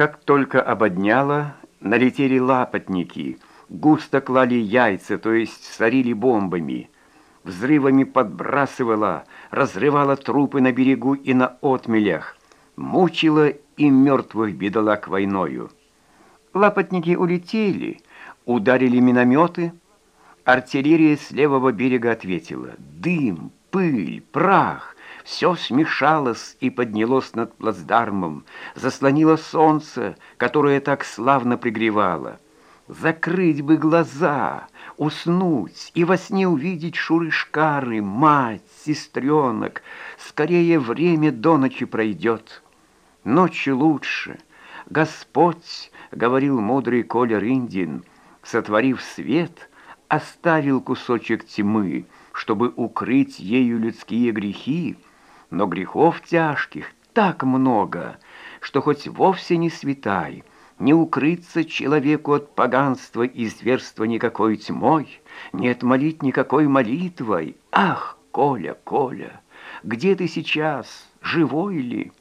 Как только ободняло, налетели лапотники, густо клали яйца, то есть сорили бомбами. Взрывами подбрасывала, разрывала трупы на берегу и на отмелях, мучила и мертвых бедолаг войною. Лапотники улетели, ударили минометы. Артиллерия с левого берега ответила. Дым, пыль, прах, все смешалось и поднялось над плацдармом, заслонило солнце, которое так славно пригревало. Закрыть бы глаза, уснуть и во сне увидеть шурышкары, мать, сестренок. Скорее время до ночи пройдет. Ночью лучше. Господь, говорил мудрый Коля Рындин, сотворив свет, оставил кусочек тьмы, чтобы укрыть ею людские грехи, но грехов тяжких так много, что хоть вовсе не святай, не укрыться человеку от поганства и зверства никакой тьмой, не отмолить никакой молитвой. Ах, Коля, Коля, где ты сейчас, живой ли?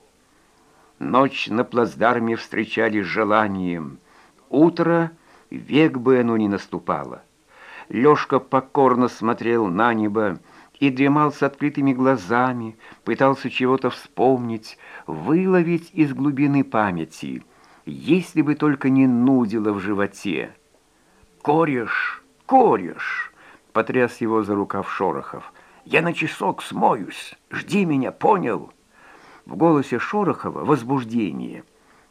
Ночь на плацдарме встречали с желанием. Утро век бы оно не наступало. Лёшка покорно смотрел на небо, и дремал с открытыми глазами, пытался чего-то вспомнить, выловить из глубины памяти, если бы только не нудило в животе. «Кореш, кореш!» — потряс его за рукав Шорохов. «Я на часок смоюсь, жди меня, понял?» В голосе Шорохова возбуждение.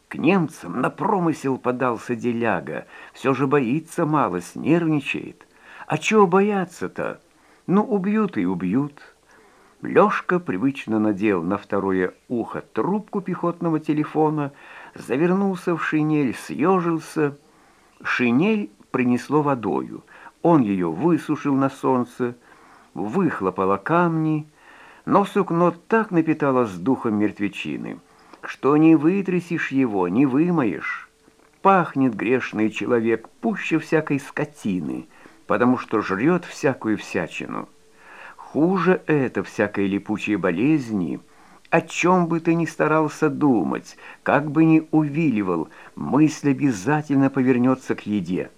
К немцам на промысел подался деляга, все же боится мало, нервничает. А чего бояться-то? Ну, убьют и убьют. Лёшка привычно надел на второе ухо трубку пехотного телефона, завернулся в шинель, съежился. Шинель принесло водою. Он ее высушил на солнце, выхлопало камни, но сукно так напиталось духом мертвечины, что не вытрясешь его, не вымоешь. Пахнет грешный человек пуще всякой скотины — потому что жрет всякую всячину. Хуже это всякой липучей болезни, о чем бы ты ни старался думать, как бы ни увиливал, мысль обязательно повернется к еде.